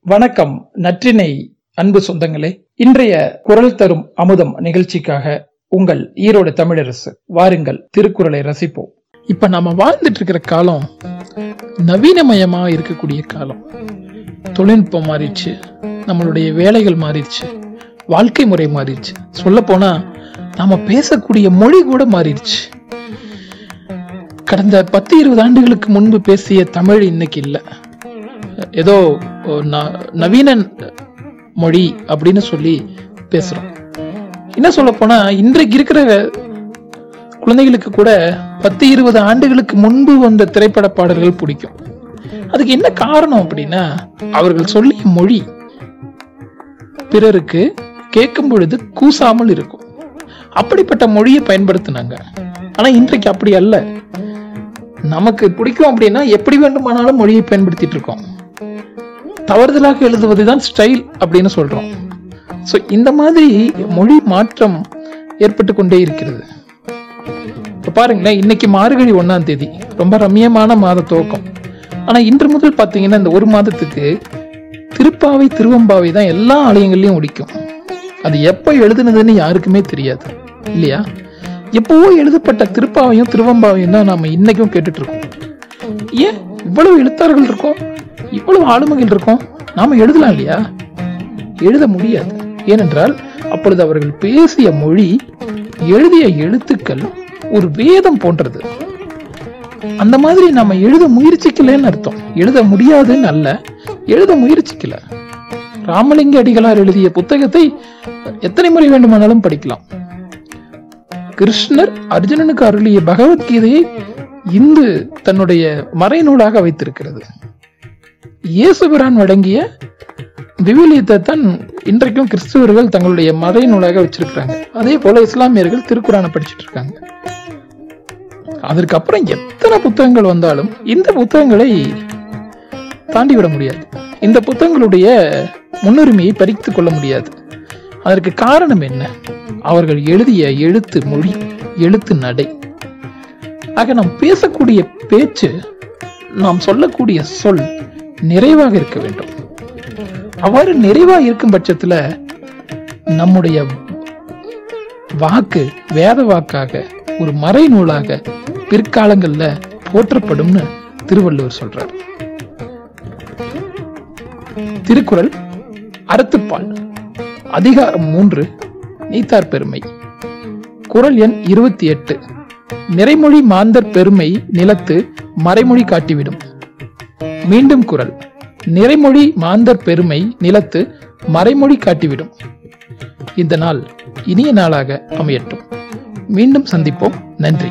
வணக்கம் நற்றினை அன்பு சொந்தங்களே. இன்றைய குரல் தரும் அமுதம் நிகழ்ச்சிக்காக உங்கள் ஈரோடு தமிழரசு வாருங்கள் திருக்குறளை ரசிப்போம். இப்ப நாம வாழ்ந்துட்டு இருக்கிற காலம் நவீனமயமா இருக்கக்கூடிய காலம். தொழில்நுட்பம் மாறிடுச்சு நம்மளுடைய வேலைகள் மாறிடுச்சு வாழ்க்கை முறை மாறிடுச்சு. சொல்ல போனா நாம பேசக்கூடிய மொழி கூட மாறிடுச்சு. கடந்த பத்து இருபது ஆண்டுகளுக்கு முன்பு பேசிய தமிழ் இன்னைக்கு இல்லை. ஏதோ நவீன மொழி அப்படின்னு சொல்லி பேசுறோம். என்ன சொல்ல போனா இன்றைக்கு இருக்கிற குழந்தைகளுக்கு கூட பத்து இருபது ஆண்டுகளுக்கு முன்பு வந்த திரைப்பட பாடல்கள் பிடிக்கும். அதுக்கு என்ன காரணம் அப்படின்னா அவர்கள் சொல்லிய மொழி பிறருக்கு கேட்கும் பொழுது கூசாமல் இருக்கும். அப்படிப்பட்ட மொழியை பயன்படுத்தினாங்க. ஆனா இன்றைக்கு அப்படி அல்ல. நமக்கு பிடிக்கும் அப்படின்னா எப்படி வேண்டுமானாலும் மொழியை பயன்படுத்திட்டு இருக்கோம். தவறுதலாக எழுதுவதுதான் ஸ்டைல் அப்படின்னு சொல்றோம். ஸோ இந்த மாதிரி மொழி மாற்றம் ஏற்பட்டு கொண்டே இருக்கிறது. இப்போ பாருங்களேன் இன்னைக்கு மார்கழி ஒண்ணாம் தேதி. ரொம்ப ரம்மியமான மாத துவக்கம். ஆனா இன்று முதல் பாத்தீங்கன்னா இந்த ஒரு மாதத்துக்கு திருப்பாவை திருவம்பாவை தான் எல்லா ஆலயங்கள்லயும் ஒழிக்கும் அது எப்போ எழுதுனதுன்னு யாருக்குமே தெரியாது. இல்லையா? எப்பவோ எழுதப்பட்ட திருப்பாவையும் திருவம்பாவையும் தான் நாம இன்னைக்கும் கேட்டுட்டு இருக்கோம். ஏன் இவ்வளவு எழுத்தாளர்கள் இருக்கோம்? இவ்வளவு ஆளுமைகள் இருக்கும் நாம எழுதலாம் இல்லையா? எழுத முடியாது. ஏனென்றால் அப்பொழுது அவர்கள் பேசிய மொழி எழுதிய எழுத்துக்கள் ஒரு வேதம் போன்றது. அந்த மாதிரி நம்ம எழுத முயற்சிக்கலன்னு அர்த்தம். எழுத முடியாதுன்னு அல்ல எழுத முயற்சிக்கல. ராமலிங்க அடிகளார் எழுதிய புத்தகத்தை எத்தனை முறை வேண்டுமானாலும் படிக்கலாம். கிருஷ்ணர் அர்ஜுனனுக்கு அருளிய பகவத்கீதையை இந்து தன்னுடைய மறைநூலாக வைத்திருக்கிறது. இயேசுபிரான் வழங்கிய விவிலியத்தை தான் இன்றைக்கும் கிறிஸ்துவர்கள் தங்களுடைய மத நூலாக வச்சிருக்கிறாங்க. அதே போல இஸ்லாமியர்கள் திருக்குறானை படிச்சுட்டு இருக்காங்க. அதற்கப்புறம் எத்தனை புத்தகங்கள் வந்தாலும் இந்த புத்தகங்களை தாண்டி விட முடியாது. இந்த புத்தகங்களுடைய முன்னுரிமையை பறித்து கொள்ள முடியாது. அதற்கு காரணம் என்ன? அவர்கள் எழுதிய எழுத்து மொழி எழுத்து நடை. ஆக நாம் பேசக்கூடிய பேச்சு நாம் சொல்லக்கூடிய சொல் நிறைவாக இருக்க வேண்டும். அவ்வாறு நிறைவாக இருக்கும் பட்சத்துல நம்முடைய வாக்கு வேத வாக்காக ஒரு மறை நூலாக பிற்காலங்கள்ல போற்றப்படும்னு திருவள்ளுவர் சொல்றார். திருக்குறள் அறத்துப்பால் அதிகாரம் மூன்று நீத்தார் பெருமை. குரல் எண் இருபத்தி எட்டு. நிறைமொழி மாந்தர் பெருமை நிலத்து மறைமொழி காட்டிவிடும். மீண்டும் குரல். நிறைமொழி மாந்தர் பெருமை நிலத்து மறைமொழி காட்டிவிடும். இந்த நாள் இனிய நாளாக அமையட்டும். மீண்டும் சந்திப்போம். நன்றி.